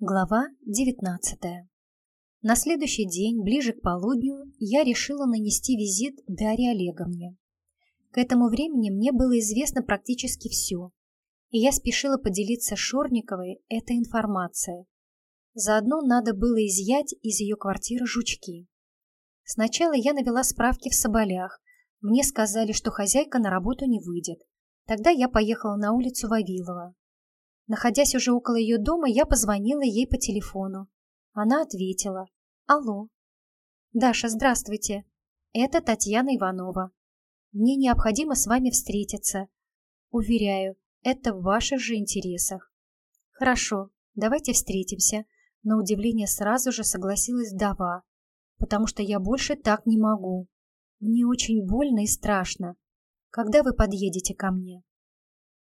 Глава 19 На следующий день, ближе к полудню, я решила нанести визит Дарье Олеговне. К этому времени мне было известно практически все, и я спешила поделиться с Шорниковой этой информацией. Заодно надо было изъять из ее квартиры жучки. Сначала я навела справки в Соболях. Мне сказали, что хозяйка на работу не выйдет. Тогда я поехала на улицу Вавилова, Находясь уже около ее дома, я позвонила ей по телефону. Она ответила. «Алло». «Даша, здравствуйте. Это Татьяна Иванова. Мне необходимо с вами встретиться. Уверяю, это в ваших же интересах». «Хорошо, давайте встретимся». На удивление сразу же согласилась вдова, потому что я больше так не могу. Мне очень больно и страшно. Когда вы подъедете ко мне?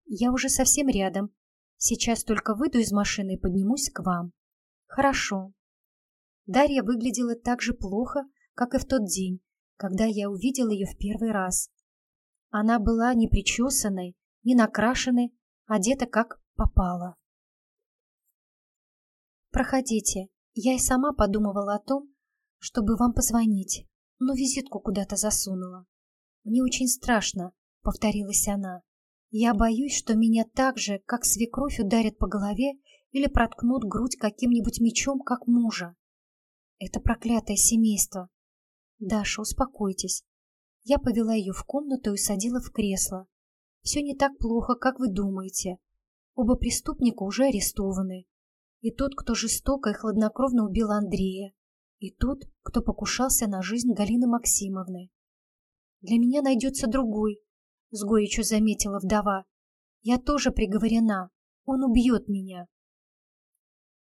Я уже совсем рядом, Сейчас только выйду из машины и поднимусь к вам. Хорошо. Дарья выглядела так же плохо, как и в тот день, когда я увидел ее в первый раз. Она была не причесанной, не накрашенной, одета как попало. Проходите. Я и сама подумывала о том, чтобы вам позвонить, но визитку куда-то засунула. Мне очень страшно, повторилась она. Я боюсь, что меня так же, как свекровь, ударят по голове или проткнут грудь каким-нибудь мечом, как мужа. Это проклятое семейство. Даша, успокойтесь. Я повела ее в комнату и садила в кресло. Все не так плохо, как вы думаете. Оба преступника уже арестованы. И тот, кто жестоко и хладнокровно убил Андрея, и тот, кто покушался на жизнь Галины Максимовны. Для меня найдется другой, — с горечью заметила вдова. «Я тоже приговорена. Он убьет меня».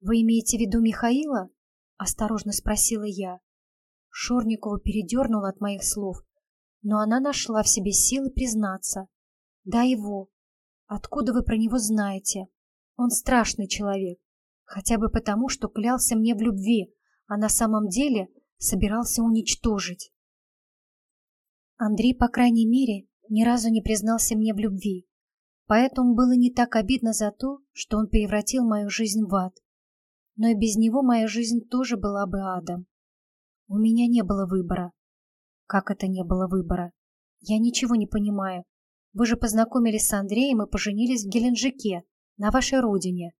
«Вы имеете в виду Михаила?» — осторожно спросила я. Шорникова передернула от моих слов, но она нашла в себе силы признаться. «Да его. Откуда вы про него знаете? Он страшный человек, хотя бы потому, что клялся мне в любви, а на самом деле собирался уничтожить». Андрей, по крайней мере, ни разу не признался мне в любви, поэтому было не так обидно за то, что он превратил мою жизнь в ад. Но и без него моя жизнь тоже была бы адом. У меня не было выбора. Как это не было выбора? Я ничего не понимаю. Вы же познакомились с Андреем и поженились в Геленджике, на вашей родине.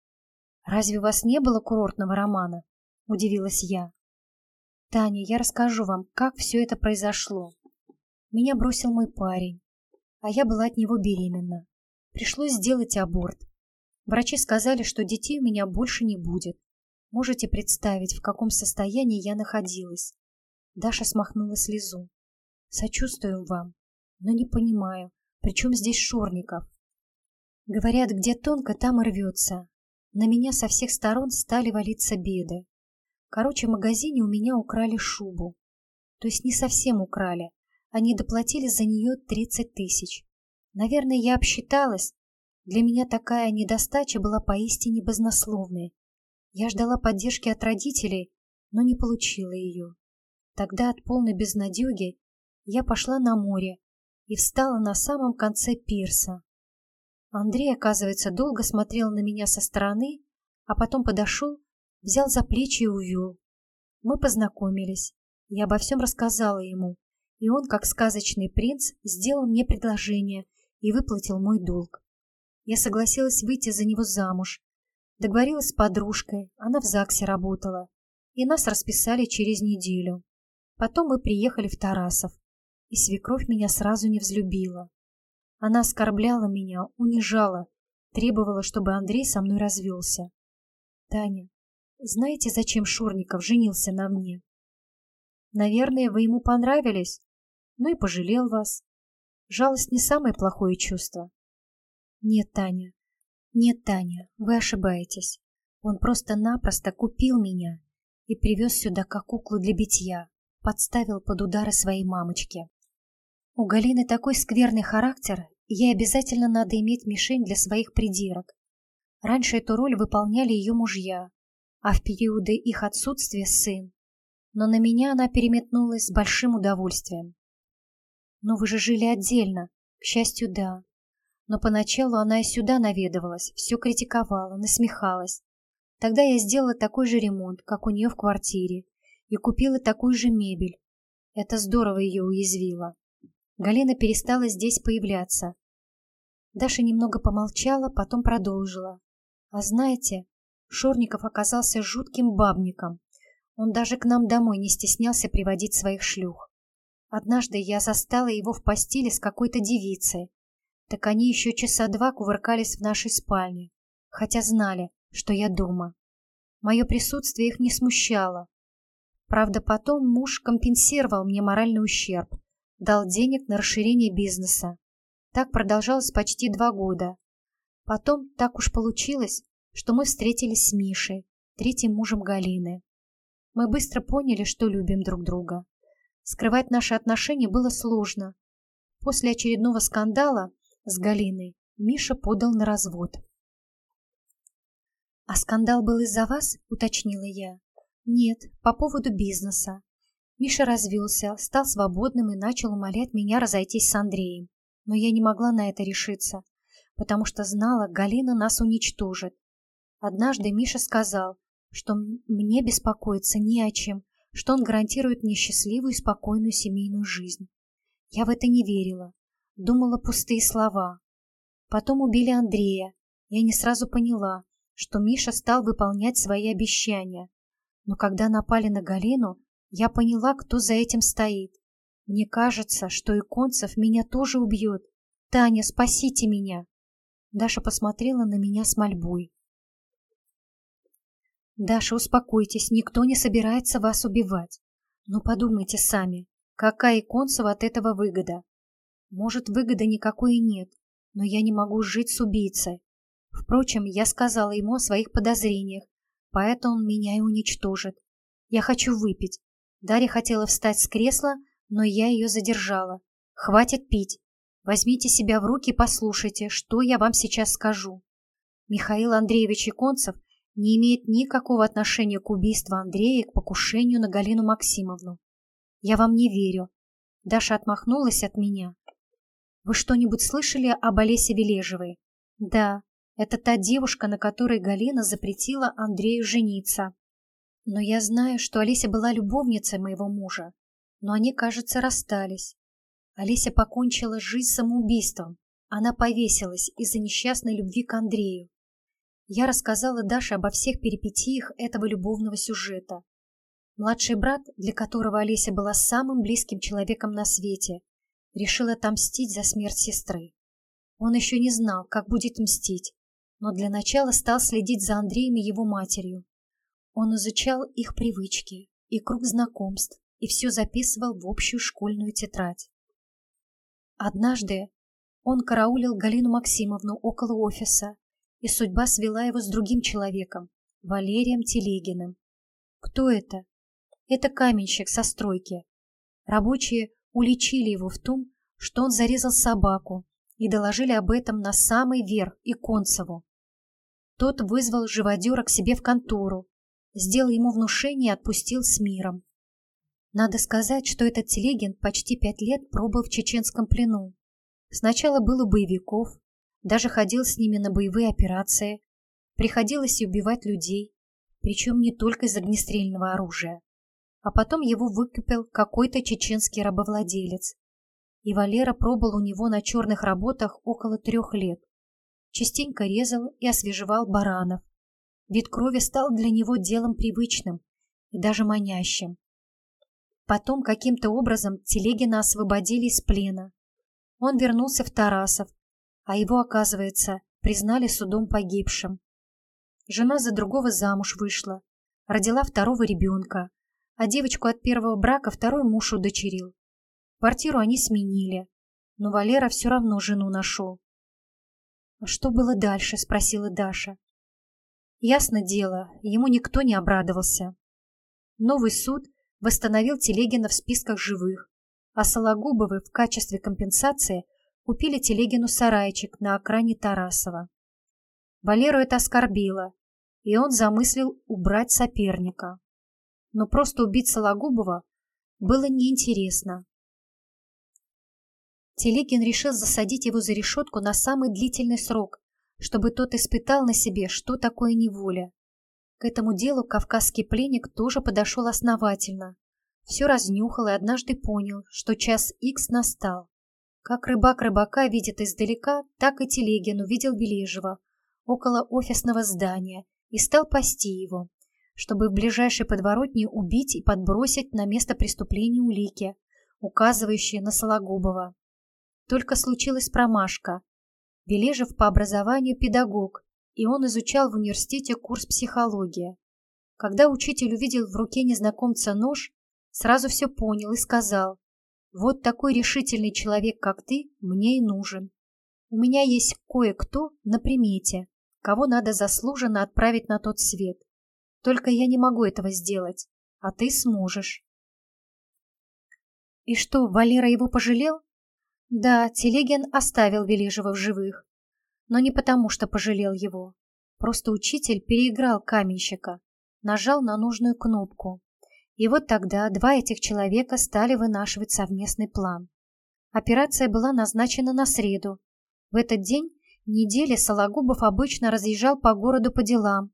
Разве у вас не было курортного романа? Удивилась я. Таня, я расскажу вам, как все это произошло. Меня бросил мой парень а я была от него беременна. Пришлось сделать аборт. Врачи сказали, что детей у меня больше не будет. Можете представить, в каком состоянии я находилась. Даша смахнула слезу. Сочувствую вам, но не понимаю, при чем здесь Шорников? Говорят, где тонко, там и рвется. На меня со всех сторон стали валиться беды. Короче, в магазине у меня украли шубу. То есть не совсем украли, они доплатили за нее 30 тысяч. Наверное, я обсчиталась. Для меня такая недостача была поистине безнословной. Я ждала поддержки от родителей, но не получила ее. Тогда от полной безнадеги я пошла на море и встала на самом конце пирса. Андрей, оказывается, долго смотрел на меня со стороны, а потом подошел, взял за плечи и увел. Мы познакомились. Я обо всем рассказала ему, и он, как сказочный принц, сделал мне предложение и выплатил мой долг. Я согласилась выйти за него замуж. Договорилась с подружкой, она в ЗАГСе работала, и нас расписали через неделю. Потом мы приехали в Тарасов, и свекровь меня сразу не взлюбила. Она оскорбляла меня, унижала, требовала, чтобы Андрей со мной развелся. Таня, знаете, зачем Шорников женился на мне? Наверное, вы ему понравились, ну и пожалел вас. Жалость не самое плохое чувство. Нет, Таня, нет, Таня, вы ошибаетесь. Он просто-напросто купил меня и привез сюда как куклу для битья, подставил под удары своей мамочки. У Галины такой скверный характер, ей обязательно надо иметь мишень для своих придирок. Раньше эту роль выполняли ее мужья, а в периоды их отсутствия сын. Но на меня она переметнулась с большим удовольствием. Но вы же жили отдельно. К счастью, да. Но поначалу она и сюда наведывалась, все критиковала, насмехалась. Тогда я сделала такой же ремонт, как у нее в квартире, и купила такую же мебель. Это здорово ее уязвило. Галина перестала здесь появляться. Даша немного помолчала, потом продолжила. А знаете, Шорников оказался жутким бабником. Он даже к нам домой не стеснялся приводить своих шлюх. Однажды я застала его в постели с какой-то девицей. Так они еще часа два кувыркались в нашей спальне, хотя знали, что я дома. Мое присутствие их не смущало. Правда, потом муж компенсировал мне моральный ущерб, дал денег на расширение бизнеса. Так продолжалось почти два года. Потом так уж получилось, что мы встретились с Мишей, третьим мужем Галины. Мы быстро поняли, что любим друг друга. Скрывать наши отношения было сложно. После очередного скандала с Галиной Миша подал на развод. «А скандал был из-за вас?» — уточнила я. «Нет, по поводу бизнеса. Миша развелся, стал свободным и начал умолять меня разойтись с Андреем. Но я не могла на это решиться, потому что знала, Галина нас уничтожит. Однажды Миша сказал, что мне беспокоиться не о чем, что он гарантирует мне счастливую и спокойную семейную жизнь. Я в это не верила, думала пустые слова. Потом убили Андрея. Я не сразу поняла, что Миша стал выполнять свои обещания. Но когда напали на Галину, я поняла, кто за этим стоит. Мне кажется, что Иконцев меня тоже убьет. Таня, спасите меня!» Даша посмотрела на меня с мольбой. «Даша, успокойтесь, никто не собирается вас убивать. Но подумайте сами, какая Иконцева от этого выгода? Может, выгоды никакой и нет, но я не могу жить с убийцей. Впрочем, я сказала ему о своих подозрениях, поэтому он меня и уничтожит. Я хочу выпить. Дарья хотела встать с кресла, но я ее задержала. Хватит пить. Возьмите себя в руки и послушайте, что я вам сейчас скажу. Михаил Андреевич Иконцев не имеет никакого отношения к убийству Андрея и к покушению на Галину Максимовну. Я вам не верю. Даша отмахнулась от меня. Вы что-нибудь слышали об Олесе Вележевой? Да, это та девушка, на которой Галина запретила Андрею жениться. Но я знаю, что Олеся была любовницей моего мужа, но они, кажется, расстались. Олеся покончила жизнь самоубийством. Она повесилась из-за несчастной любви к Андрею. Я рассказала Даше обо всех перипетиях этого любовного сюжета. Младший брат, для которого Олеся была самым близким человеком на свете, решил отомстить за смерть сестры. Он еще не знал, как будет мстить, но для начала стал следить за Андреем и его матерью. Он изучал их привычки и круг знакомств и все записывал в общую школьную тетрадь. Однажды он караулил Галину Максимовну около офиса, и судьба свела его с другим человеком, Валерием Телегиным. Кто это? Это каменщик со стройки. Рабочие уличили его в том, что он зарезал собаку, и доложили об этом на самый верх и Концеву. Тот вызвал живодера к себе в контору, сделал ему внушение и отпустил с миром. Надо сказать, что этот Телегин почти пять лет пробыл в чеченском плену. Сначала был у боевиков, даже ходил с ними на боевые операции. Приходилось и убивать людей, причем не только из огнестрельного оружия. А потом его выкупил какой-то чеченский рабовладелец. И Валера пробыл у него на черных работах около трех лет. Частенько резал и освежевал баранов, Вид крови стал для него делом привычным и даже манящим. Потом каким-то образом Телегина освободили из плена. Он вернулся в Тарасов, а его, оказывается, признали судом погибшим. Жена за другого замуж вышла, родила второго ребенка, а девочку от первого брака второй муж удочерил. Квартиру они сменили, но Валера все равно жену нашел. «А что было дальше?» — спросила Даша. Ясно дело, ему никто не обрадовался. Новый суд восстановил Телегина в списках живых, а Сологубовы в качестве компенсации купили Телегину сарайчик на окраине Тарасова. Валеру это оскорбило, и он замыслил убрать соперника. Но просто убить Сологубова было неинтересно. Телегин решил засадить его за решетку на самый длительный срок, чтобы тот испытал на себе, что такое неволя. К этому делу кавказский пленник тоже подошел основательно. Все разнюхал и однажды понял, что час икс настал. Как рыбак рыбака видит издалека, так и Телегин увидел Бележева около офисного здания и стал пасти его, чтобы в ближайшей подворотне убить и подбросить на место преступления улики, указывающие на Сологубова. Только случилась промашка. Бележев по образованию педагог, и он изучал в университете курс психологии. Когда учитель увидел в руке незнакомца нож, сразу все понял и сказал, «Вот такой решительный человек, как ты, мне и нужен. У меня есть кое-кто на примете, кого надо заслуженно отправить на тот свет. Только я не могу этого сделать, а ты сможешь». И что, Валера его пожалел? Да, Телегин оставил Вележева в живых. Но не потому, что пожалел его. Просто учитель переиграл каменщика, нажал на нужную кнопку. И вот тогда два этих человека стали вынашивать совместный план. Операция была назначена на среду. В этот день недели Сологубов обычно разъезжал по городу по делам,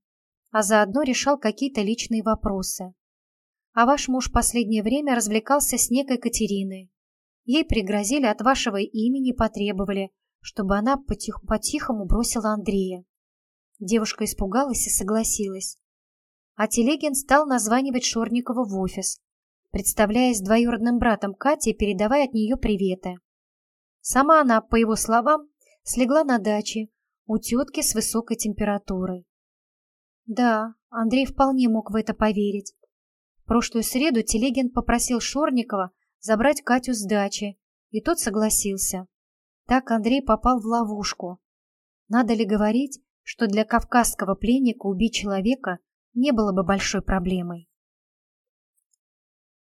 а заодно решал какие-то личные вопросы. А ваш муж последнее время развлекался с некой Катериной. Ей пригрозили от вашего имени потребовали, чтобы она потих по-тихому бросила Андрея. Девушка испугалась и согласилась. А Телегин стал названивать Шорникова в офис, представляясь двоюродным братом Кати и передавая от нее приветы. Сама она, по его словам, слегла на даче у тетки с высокой температурой. Да, Андрей вполне мог в это поверить прошлую среду Телегин попросил Шорникова забрать Катю с дачи, и тот согласился. Так Андрей попал в ловушку. Надо ли говорить, что для кавказского пленника убить человека не было бы большой проблемой?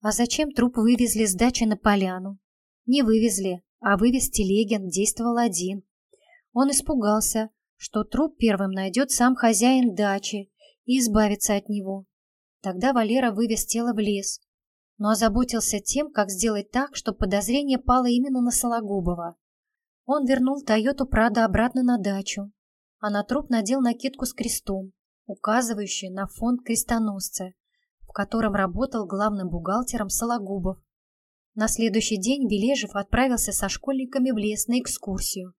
А зачем труп вывезли с дачи на поляну? Не вывезли, а вывез Телегин действовал один. Он испугался, что труп первым найдет сам хозяин дачи и избавится от него. Тогда Валера вывез тело в лес, но озаботился тем, как сделать так, чтобы подозрение пало именно на Сологубова. Он вернул Тойоту Прадо обратно на дачу, а на труп надел накидку с крестом, указывающую на фонд крестоносца, в котором работал главным бухгалтером Сологубов. На следующий день Бележев отправился со школьниками в лес на экскурсию,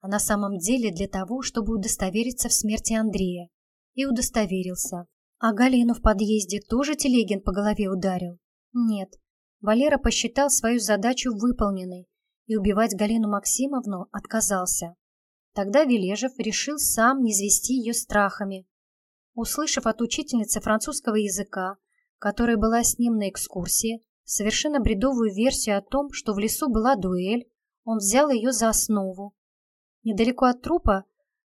а на самом деле для того, чтобы удостовериться в смерти Андрея. И удостоверился. А Галину в подъезде тоже Телегин по голове ударил? Нет. Валера посчитал свою задачу выполненной и убивать Галину Максимовну отказался. Тогда Вележев решил сам не звести ее страхами. Услышав от учительницы французского языка, которая была с ним на экскурсии, совершенно бредовую версию о том, что в лесу была дуэль, он взял ее за основу. Недалеко от трупа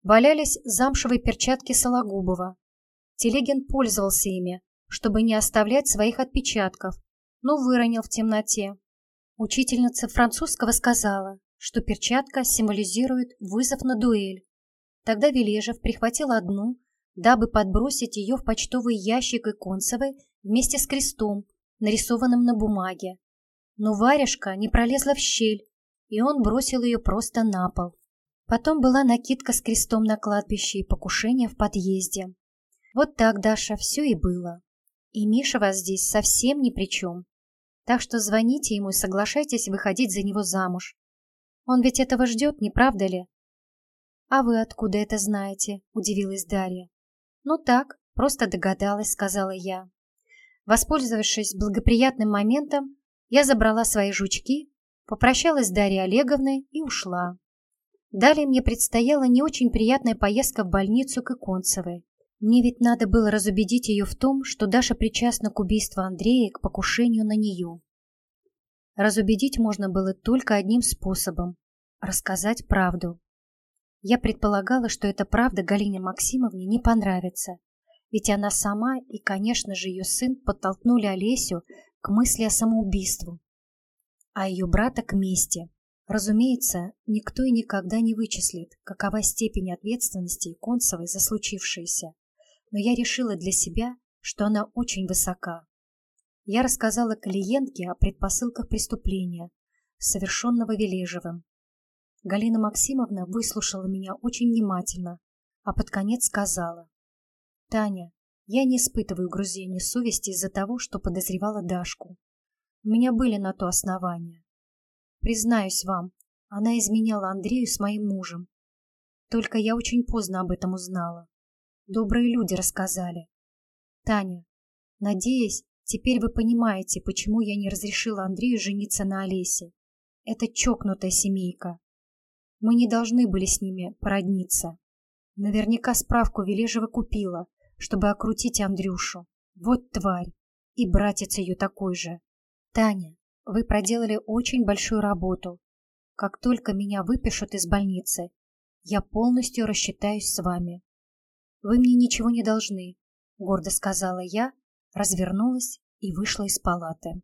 валялись замшевые перчатки Сологубова, Телегин пользовался ими, чтобы не оставлять своих отпечатков, но выронил в темноте. Учительница французского сказала, что перчатка символизирует вызов на дуэль. Тогда Вележев прихватил одну, дабы подбросить ее в почтовый ящик Иконцевой вместе с крестом, нарисованным на бумаге. Но варежка не пролезла в щель, и он бросил ее просто на пол. Потом была накидка с крестом на кладбище и покушение в подъезде. Вот так, Даша, все и было. И Миша вас здесь совсем ни при чем. Так что звоните ему и соглашайтесь выходить за него замуж. Он ведь этого ждет, не правда ли? А вы откуда это знаете? Удивилась Дарья. Ну так, просто догадалась, сказала я. Воспользовавшись благоприятным моментом, я забрала свои жучки, попрощалась с Дарьей Олеговной и ушла. Далее мне предстояла не очень приятная поездка в больницу к Иконцевой. Мне ведь надо было разубедить ее в том, что Даша причастна к убийству Андрея и к покушению на нее. Разубедить можно было только одним способом – рассказать правду. Я предполагала, что эта правда Галине Максимовне не понравится, ведь она сама и, конечно же, ее сын подтолкнули Олесю к мысли о самоубийству, а ее брата к мести. Разумеется, никто и никогда не вычислит, какова степень ответственности Концевой за случившееся но я решила для себя, что она очень высока. Я рассказала клиентке о предпосылках преступления, совершенного Вележевым. Галина Максимовна выслушала меня очень внимательно, а под конец сказала. «Таня, Я не испытываю грузения совести из-за того, что подозревала Дашку. У меня были на то основания. Признаюсь вам, она изменяла Андрею с моим мужем. Только я очень поздно об этом узнала. Добрые люди рассказали. Таня, надеюсь, теперь вы понимаете, почему я не разрешила Андрею жениться на Олесе. Это чокнутая семейка. Мы не должны были с ними породниться. Наверняка справку Вележева купила, чтобы окрутить Андрюшу. Вот тварь. И братец ее такой же. Таня, вы проделали очень большую работу. Как только меня выпишут из больницы, я полностью рассчитаюсь с вами. Вы мне ничего не должны, гордо сказала я, развернулась и вышла из палаты.